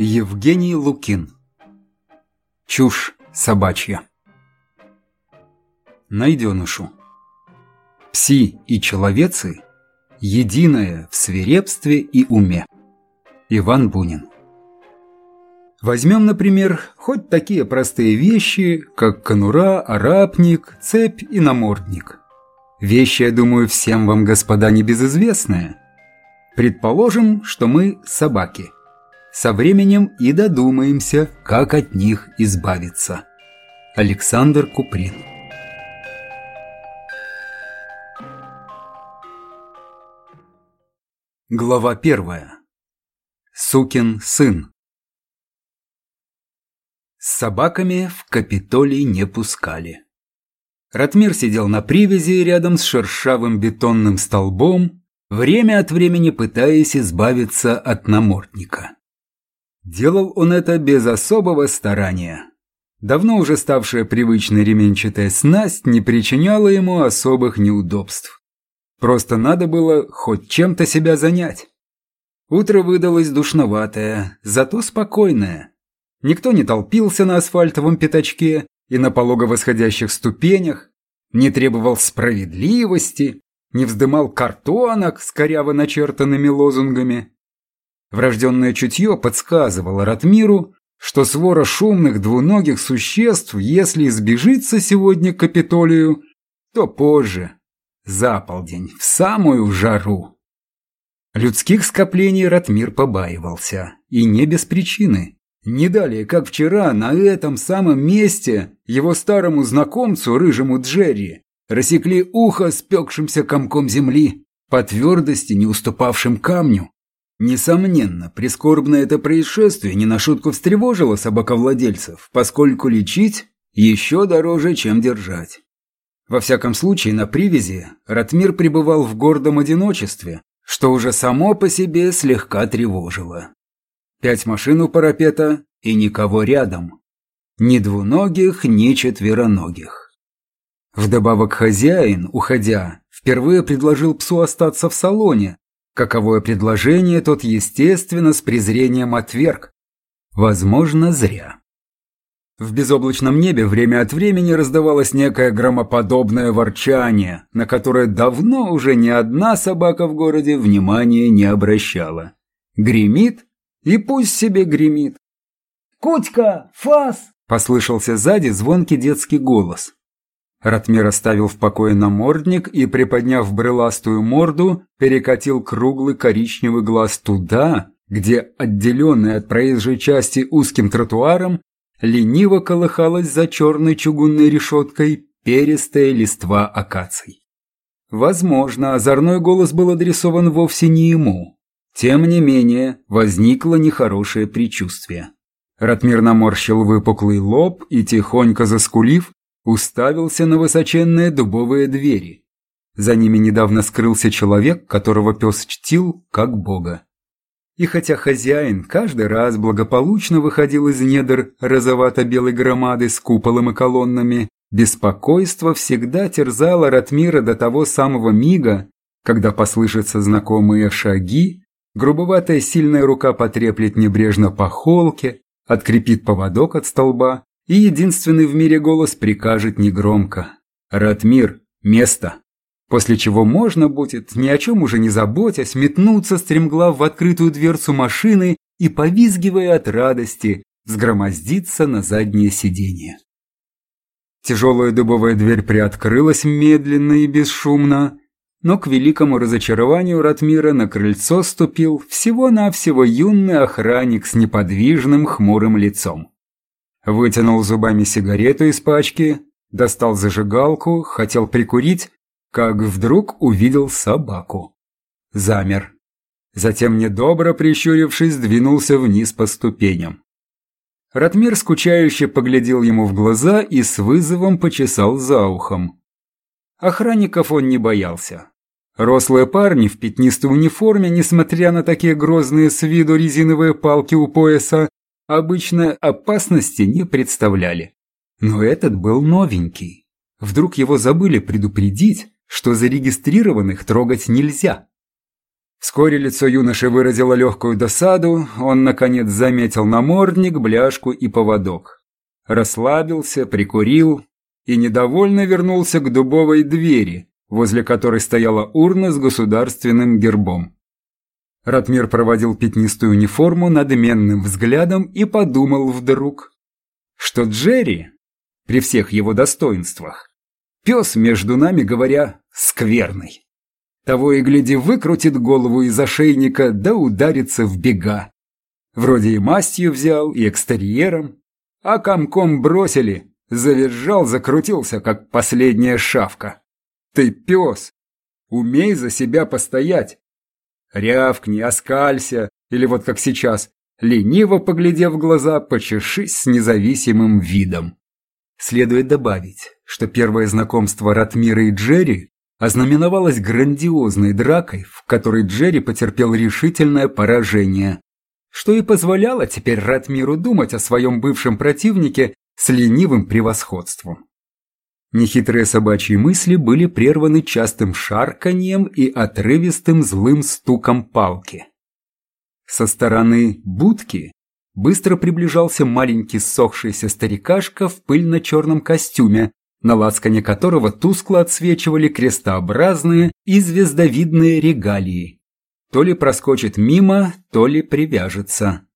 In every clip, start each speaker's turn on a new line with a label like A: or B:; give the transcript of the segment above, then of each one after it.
A: Евгений Лукин. Чушь собачья. Найденышу Пси и человецы Единое в свирепстве и уме. Иван Бунин. Возьмем, например, хоть такие простые вещи, как конура, арапник, цепь и намордник. Вещи, я думаю, всем вам, господа, небезызвестные. Предположим, что мы собаки – со временем и додумаемся, как от них избавиться. Александр Куприн Глава первая. Сукин сын. С собаками в Капитолий не пускали. Ратмир сидел на привязи рядом с шершавым бетонным столбом, время от времени пытаясь избавиться от намордника. Делал он это без особого старания. Давно уже ставшая привычной ременчатая снасть не причиняла ему особых неудобств. Просто надо было хоть чем-то себя занять. Утро выдалось душноватое, зато спокойное. Никто не толпился на асфальтовом пятачке и на полого восходящих ступенях, не требовал справедливости, не вздымал картонок с коряво начертанными лозунгами. Врожденное чутье подсказывало Ратмиру, что свора шумных двуногих существ, если избежится сегодня к Капитолию, то позже, за полдень, в самую жару. Людских скоплений Ратмир побаивался, и не без причины. Не далее, как вчера, на этом самом месте его старому знакомцу, рыжему Джерри, рассекли ухо спекшимся комком земли, по твердости не уступавшим камню. Несомненно, прискорбное это происшествие не на шутку встревожило собаковладельцев, поскольку лечить еще дороже, чем держать. Во всяком случае, на привязи Ратмир пребывал в гордом одиночестве, что уже само по себе слегка тревожило. Пять машин у парапета и никого рядом. Ни двуногих, ни четвероногих. Вдобавок хозяин, уходя, впервые предложил псу остаться в салоне, Каковое предложение тот, естественно, с презрением отверг. Возможно, зря. В безоблачном небе время от времени раздавалось некое громоподобное ворчание, на которое давно уже ни одна собака в городе внимания не обращала. Гремит, и пусть себе гремит.
B: «Кутька, фас!»
A: – послышался сзади звонкий детский голос. Ратмир оставил в покое намордник и, приподняв брыластую морду, перекатил круглый коричневый глаз туда, где, отделенный от проезжей части узким тротуаром, лениво колыхалась за черной чугунной решеткой перистая листва акаций. Возможно, озорной голос был адресован вовсе не ему. Тем не менее, возникло нехорошее предчувствие. Ратмир наморщил выпуклый лоб и, тихонько заскулив, уставился на высоченные дубовые двери. За ними недавно скрылся человек, которого пес чтил как бога. И хотя хозяин каждый раз благополучно выходил из недр розовато-белой громады с куполом и колоннами, беспокойство всегда терзало Ратмира до того самого мига, когда послышатся знакомые шаги, грубоватая сильная рука потреплет небрежно по холке, открепит поводок от столба, и единственный в мире голос прикажет негромко «Ратмир, место!» После чего можно будет, ни о чем уже не заботясь, метнуться стремглав в открытую дверцу машины и, повизгивая от радости, сгромоздиться на заднее сиденье. Тяжелая дубовая дверь приоткрылась медленно и бесшумно, но к великому разочарованию Ратмира на крыльцо ступил всего-навсего юный охранник с неподвижным хмурым лицом. Вытянул зубами сигарету из пачки, достал зажигалку, хотел прикурить, как вдруг увидел собаку. Замер. Затем, недобро прищурившись, двинулся вниз по ступеням. Ратмир скучающе поглядел ему в глаза и с вызовом почесал за ухом. Охранников он не боялся. Рослые парни в пятнистой униформе, несмотря на такие грозные с виду резиновые палки у пояса, обычно опасности не представляли. Но этот был новенький. Вдруг его забыли предупредить, что зарегистрированных трогать нельзя. Вскоре лицо юноши выразило легкую досаду, он, наконец, заметил намордник, бляшку и поводок. Расслабился, прикурил и недовольно вернулся к дубовой двери, возле которой стояла урна с государственным гербом. Ратмир проводил пятнистую униформу надменным взглядом и подумал вдруг, что Джерри, при всех его достоинствах, пес, между нами говоря, скверный. Того и гляди выкрутит голову из ошейника, да ударится в бега. Вроде и мастью взял, и экстерьером, а комком бросили, завизжал, закрутился, как последняя шавка. Ты пес, умей за себя постоять. Рявкни, оскалься, или вот как сейчас, лениво поглядев в глаза, почешись с независимым видом. Следует добавить, что первое знакомство Ратмира и Джерри ознаменовалась грандиозной дракой, в которой Джерри потерпел решительное поражение, что и позволяло теперь Ратмиру думать о своем бывшем противнике с ленивым превосходством. Нехитрые собачьи мысли были прерваны частым шарканьем и отрывистым злым стуком палки. Со стороны будки быстро приближался маленький сохшийся старикашка в пыльно-черном костюме, на лацкане которого тускло отсвечивали крестообразные и звездовидные регалии. То ли проскочит мимо, то ли привяжется.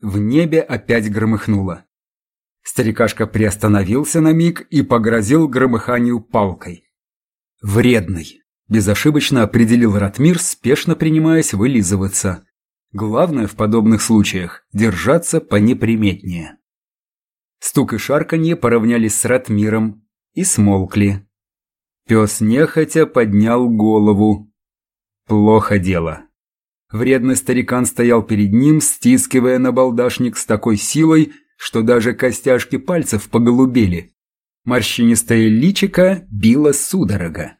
A: В небе опять громыхнуло. Старикашка приостановился на миг и погрозил громыханию палкой. «Вредный», – безошибочно определил Ратмир, спешно принимаясь вылизываться. Главное в подобных случаях – держаться понеприметнее. Стук и шарканье поравнялись с Ратмиром, и смолкли. Пес нехотя поднял голову. Плохо дело. Вредный старикан стоял перед ним, стискивая набалдашник с такой силой, что даже костяшки пальцев поголубели. Морщинистое личико било судорога.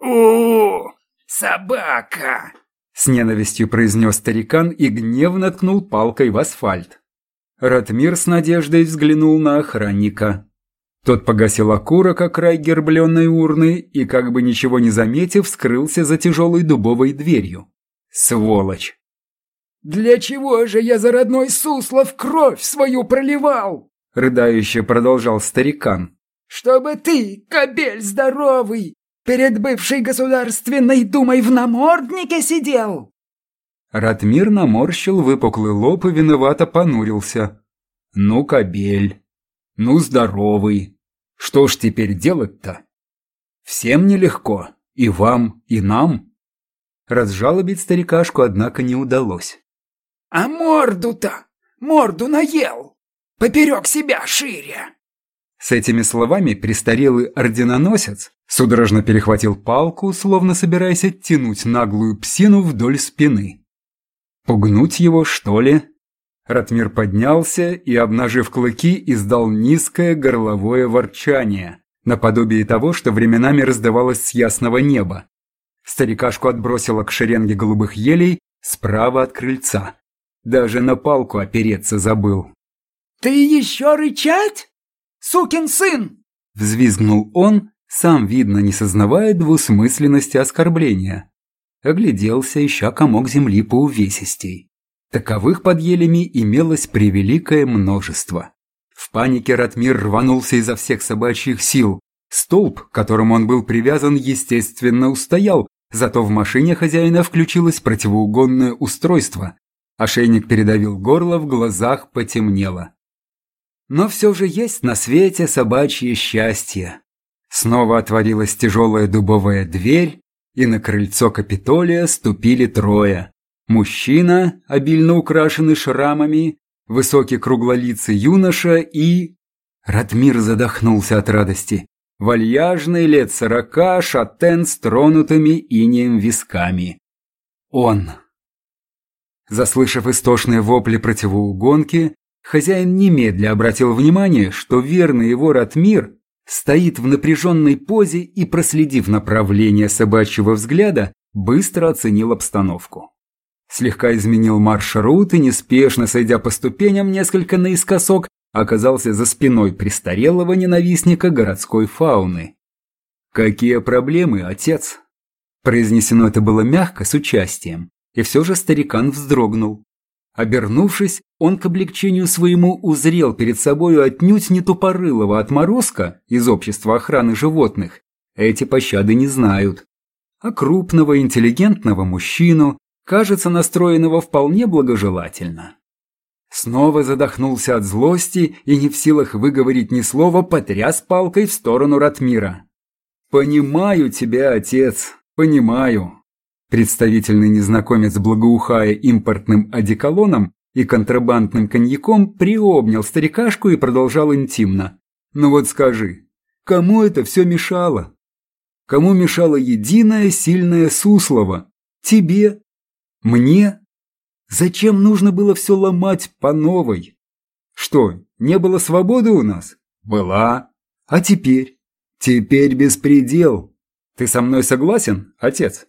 B: «О, собака!»
A: С ненавистью произнес старикан и гневно ткнул палкой в асфальт. Ратмир с надеждой взглянул на охранника. Тот погасил окурок о край гербленной урны и, как бы ничего не заметив, скрылся за тяжелой дубовой дверью. Сволочь!
B: «Для чего же я за родной Суслов кровь свою проливал?»
A: Рыдающе продолжал старикан.
B: «Чтобы ты, кобель здоровый, перед бывшей государственной думой в наморднике сидел!»
A: Ратмир наморщил выпуклый лоб и виновато понурился. «Ну, кобель, ну, здоровый. Что ж теперь делать-то? Всем нелегко. И вам, и нам. Разжалобить старикашку, однако, не удалось.
B: А морду-то, морду наел. Поперек себя шире.
A: С этими словами престарелый орденоносец судорожно перехватил палку, словно собираясь оттянуть наглую псину вдоль спины. Пугнуть его, что ли? Ратмир поднялся и, обнажив клыки, издал низкое горловое ворчание, наподобие того, что временами раздавалось с ясного неба. Старикашку отбросило к шеренге голубых елей справа от крыльца. Даже на палку опереться забыл.
B: «Ты еще рычать? Сукин сын!»
A: Взвизгнул он, сам, видно, не сознавая двусмысленности оскорбления. Огляделся, ища комок земли по увесистей. Таковых под елями имелось превеликое множество. В панике Ратмир рванулся изо всех собачьих сил. Столб, к которому он был привязан, естественно, устоял, зато в машине хозяина включилось противоугонное устройство. Ошейник передавил горло, в глазах потемнело. Но все же есть на свете собачье счастье. Снова отворилась тяжелая дубовая дверь, и на крыльцо Капитолия ступили трое. Мужчина, обильно украшенный шрамами, высокий круглолицый юноша и... Ратмир задохнулся от радости. Вальяжный лет сорока, шатен с тронутыми инеем висками. Он. Заслышав истошные вопли противоугонки, хозяин немедля обратил внимание, что верный его Ратмир стоит в напряженной позе и, проследив направление собачьего взгляда, быстро оценил обстановку слегка изменил маршрут и, неспешно сойдя по ступеням несколько наискосок, оказался за спиной престарелого ненавистника городской фауны. «Какие проблемы, отец?» Произнесено это было мягко, с участием, и все же старикан вздрогнул. Обернувшись, он к облегчению своему узрел перед собою отнюдь не тупорылого отморозка из общества охраны животных. Эти пощады не знают. А крупного интеллигентного мужчину, кажется настроенного вполне благожелательно. Снова задохнулся от злости и не в силах выговорить ни слова, потряс палкой в сторону Ратмира. «Понимаю тебя, отец, понимаю». Представительный незнакомец, благоухая импортным одеколоном и контрабандным коньяком, приобнял старикашку и продолжал интимно. «Ну вот скажи, кому это все мешало? Кому мешало единое сильное Суслово? Тебе? Мне? Зачем нужно было все ломать по новой? Что, не было свободы у нас? Была. А теперь? Теперь беспредел. Ты со мной согласен, отец?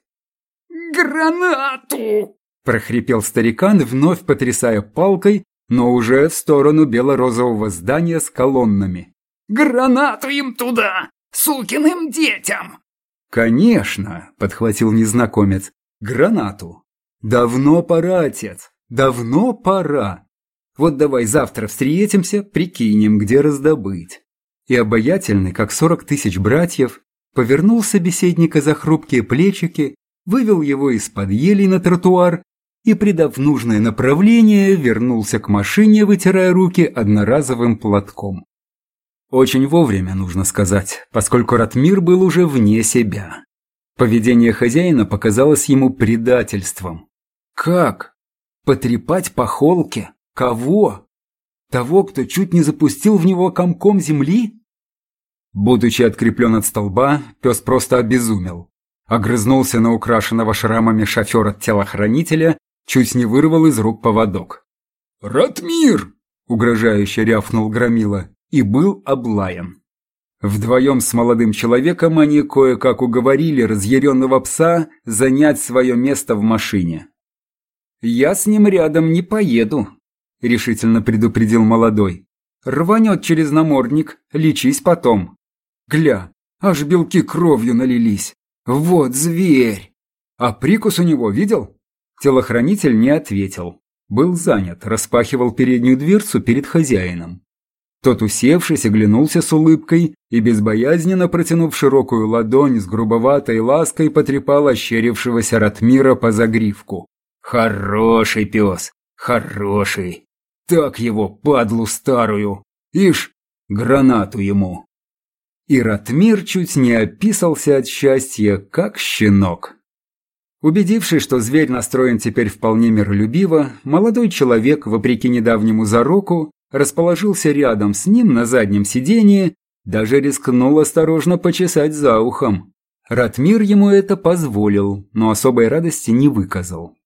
B: «Гранату!»
A: – прохрипел старикан, вновь потрясая палкой, но уже в сторону бело-розового здания с колоннами.
B: «Гранату им туда! Сукиным детям!»
A: «Конечно!» – подхватил незнакомец. «Гранату! Давно пора, отец! Давно пора! Вот давай завтра встретимся, прикинем, где раздобыть!» И обаятельный, как сорок тысяч братьев, повернул собеседника за хрупкие плечики, вывел его из-под елей на тротуар и, придав нужное направление, вернулся к машине, вытирая руки одноразовым платком. Очень вовремя, нужно сказать, поскольку Ратмир был уже вне себя. Поведение хозяина показалось ему предательством. Как? Потрепать по холке? Кого? Того, кто чуть не запустил в него комком земли? Будучи откреплен от столба, пес просто обезумел. Огрызнулся на украшенного шрамами шофера-телохранителя, чуть не вырвал из рук поводок. «Ратмир!» – угрожающе рявкнул Громила и был облаян. Вдвоем с молодым человеком они кое-как уговорили разъяренного пса занять свое место в машине. «Я с ним рядом не поеду», – решительно предупредил молодой. «Рванет через намордник, лечись потом». «Гля, аж белки кровью налились. Вот зверь!» «А прикус у него видел?» Телохранитель не ответил. Был занят, распахивал переднюю дверцу перед хозяином. Тот, усевшись, оглянулся с улыбкой и, безбоязненно протянув широкую ладонь с грубоватой лаской, потрепал ощерившегося Ратмира по загривку. «Хороший пес, хороший! Так его, падлу старую! Ишь, гранату ему!» И Ратмир чуть не описался от счастья, как щенок. Убедившись, что зверь настроен теперь вполне миролюбиво, молодой человек, вопреки недавнему зароку, расположился рядом с ним на заднем сиденье, даже рискнул осторожно почесать за ухом. Ратмир ему это позволил, но особой радости не выказал.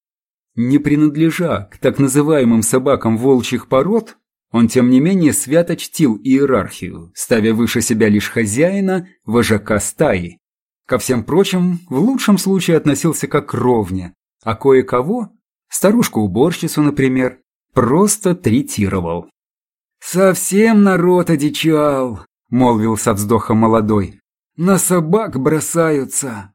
A: Не принадлежа к так называемым собакам волчьих пород, он тем не менее свято чтил иерархию, ставя выше себя лишь хозяина, вожака стаи. Ко всем прочим, в лучшем случае относился как к ровне, а кое-кого, старушку-уборщицу, например, просто третировал. «Совсем народ одичал», — молвил со вздохом молодой. «На собак бросаются».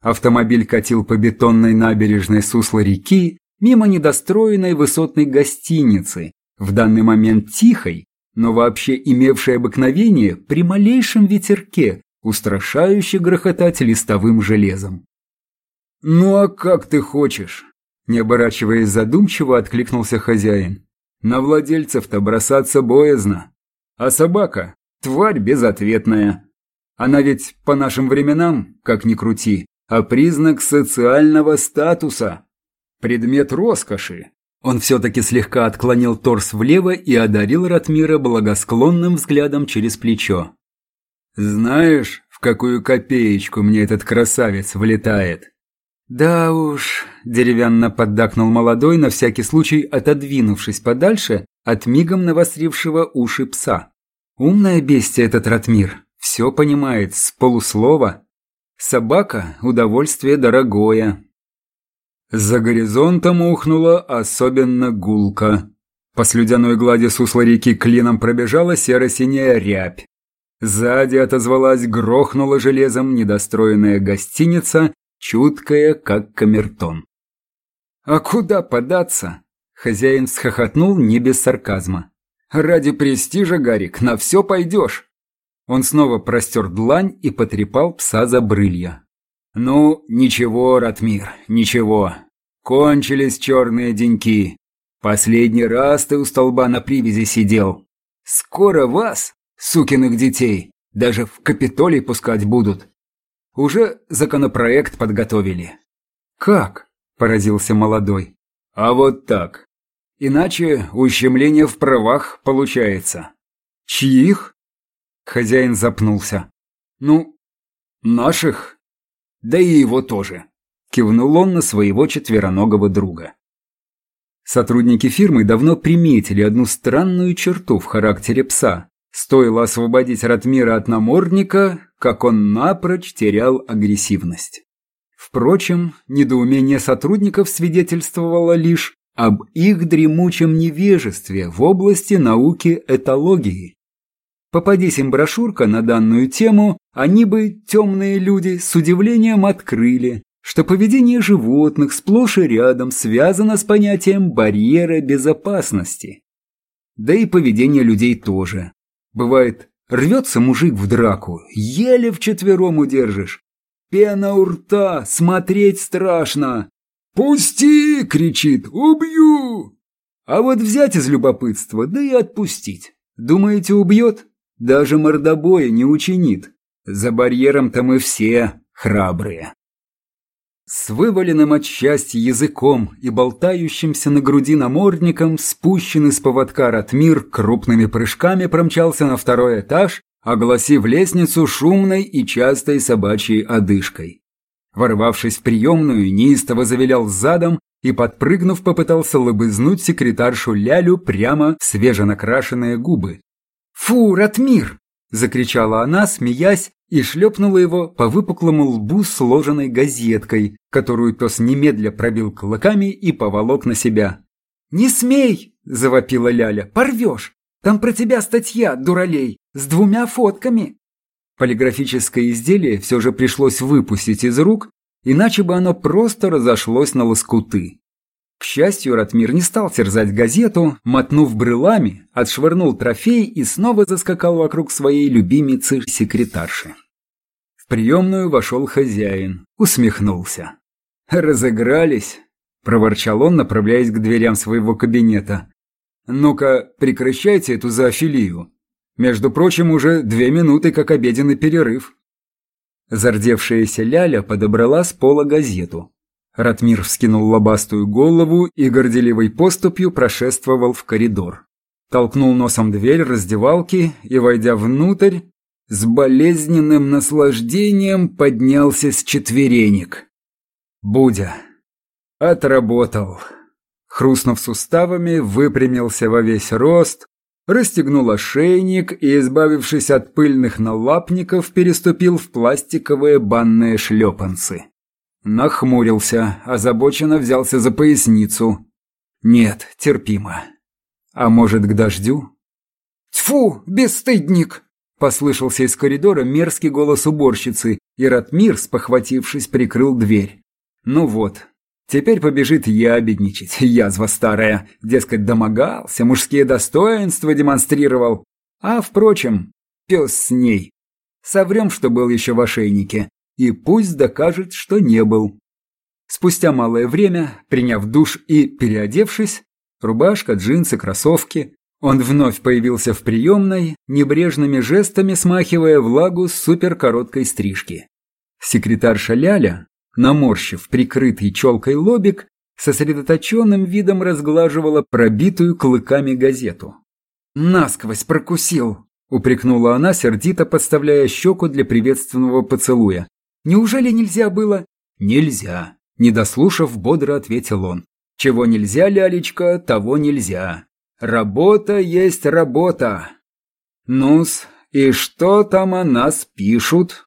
A: Автомобиль катил по бетонной набережной сусла реки мимо недостроенной высотной гостиницы, в данный момент тихой, но вообще имевшей обыкновение при малейшем ветерке устрашающе грохотать листовым железом. «Ну а как ты хочешь?» Не оборачиваясь задумчиво, откликнулся хозяин. На владельцев-то бросаться боязно. А собака – тварь безответная. Она ведь по нашим временам, как ни крути, а признак социального статуса. Предмет роскоши. Он все-таки слегка отклонил торс влево и одарил Ратмира благосклонным взглядом через плечо. «Знаешь, в какую копеечку мне этот красавец влетает?» «Да уж», – деревянно поддакнул молодой, на всякий случай отодвинувшись подальше от мигом навострившего уши пса. «Умное бестия этот Ратмир, все понимает с полуслова. Собака – удовольствие дорогое». За горизонтом ухнула особенно гулко. По слюдяной глади сусла реки клином пробежала серо-синяя рябь. Сзади отозвалась, грохнула железом недостроенная гостиница, чуткая, как камертон. «А куда податься?» Хозяин схохотнул не без сарказма. «Ради престижа, Гарик, на все пойдешь!» Он снова простер длань и потрепал пса за брылья. «Ну, ничего, Ратмир, ничего. Кончились черные деньки. Последний раз ты у столба на привязи сидел. Скоро вас, сукиных детей, даже в Капитолий пускать будут. Уже законопроект подготовили». «Как?» – поразился молодой. «А вот так. Иначе ущемление в правах получается». «Чьих?» Хозяин запнулся. «Ну, наших. Да и его тоже», – кивнул он на своего четвероногого друга. Сотрудники фирмы давно приметили одну странную черту в характере пса. Стоило освободить Ратмира от намордника, как он напрочь терял агрессивность. Впрочем, недоумение сотрудников свидетельствовало лишь об их дремучем невежестве в области науки этологии. Попадись им брошюрка на данную тему, они бы, темные люди, с удивлением открыли, что поведение животных сплошь и рядом связано с понятием барьера безопасности. Да и поведение людей тоже. Бывает, рвется мужик в драку, еле вчетвером удержишь. Пена у рта, смотреть страшно. «Пусти!» — кричит, «убью!» А вот взять из любопытства, да и отпустить. Думаете, убьет? Даже мордобоя не учинит. За барьером-то мы все храбрые. С вываленным от счастья языком и болтающимся на груди намордником спущенный с поводка Ратмир крупными прыжками промчался на второй этаж, огласив лестницу шумной и частой собачьей одышкой. Ворвавшись в приемную, неистово завилял задом и, подпрыгнув, попытался лобызнуть секретаршу Лялю прямо в свеженакрашенные губы, «Фу, Ратмир!» – закричала она, смеясь, и шлепнула его по выпуклому лбу сложенной газеткой, которую пес немедля пробил клыками и поволок на себя. «Не смей!» – завопила Ляля. «Порвешь! Там про тебя статья, дуралей, с двумя фотками!» Полиграфическое изделие все же пришлось выпустить из рук, иначе бы оно просто разошлось на лоскуты. К счастью, Ратмир не стал терзать газету, мотнув брылами, отшвырнул трофей и снова заскакал вокруг своей любимицы-секретарши. В приемную вошел хозяин, усмехнулся. «Разыгрались?» – проворчал он, направляясь к дверям своего кабинета. «Ну-ка, прекращайте эту зоофилию. Между прочим, уже две минуты как обеденный перерыв». Зардевшаяся Ляля подобрала с пола газету, Ратмир вскинул лобастую голову и горделивой поступью прошествовал в коридор. Толкнул носом дверь раздевалки и, войдя внутрь, с болезненным наслаждением поднялся с четверенек. Будя. Отработал. Хрустнув суставами, выпрямился во весь рост, расстегнул ошейник и, избавившись от пыльных налапников, переступил в пластиковые банные шлепанцы. Нахмурился, озабоченно взялся за поясницу. Нет, терпимо. А может, к дождю? «Тьфу, бесстыдник!» Послышался из коридора мерзкий голос уборщицы, и Ратмир, спохватившись, прикрыл дверь. Ну вот, теперь побежит ябедничать, язва старая, дескать, домогался, мужские достоинства демонстрировал. А, впрочем, пес с ней. Соврем, что был еще в ошейнике, и пусть докажет, что не был. Спустя малое время, приняв душ и переодевшись, рубашка, джинсы, кроссовки, он вновь появился в приемной, небрежными жестами смахивая влагу с суперкороткой стрижки. Секретарша Ляля, наморщив прикрытый челкой лобик, сосредоточенным видом разглаживала пробитую клыками газету. «Насквозь прокусил!» – упрекнула она, сердито подставляя щеку для приветственного поцелуя. Неужели нельзя было?» «Нельзя», – не дослушав, бодро ответил он. «Чего нельзя, лялечка, того нельзя. Работа есть работа». «Ну-с, и что там о нас пишут?»